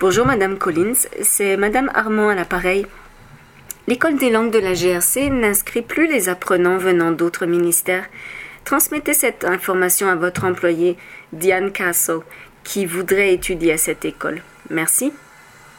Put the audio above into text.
Bonjour Madame Collins, c'est Madame Armand à l'appareil. L'école des langues de la GRC n'inscrit plus les apprenants venant d'autres ministères. Transmettez cette information à votre employé, Diane Castle, qui voudrait étudier à cette école. Merci.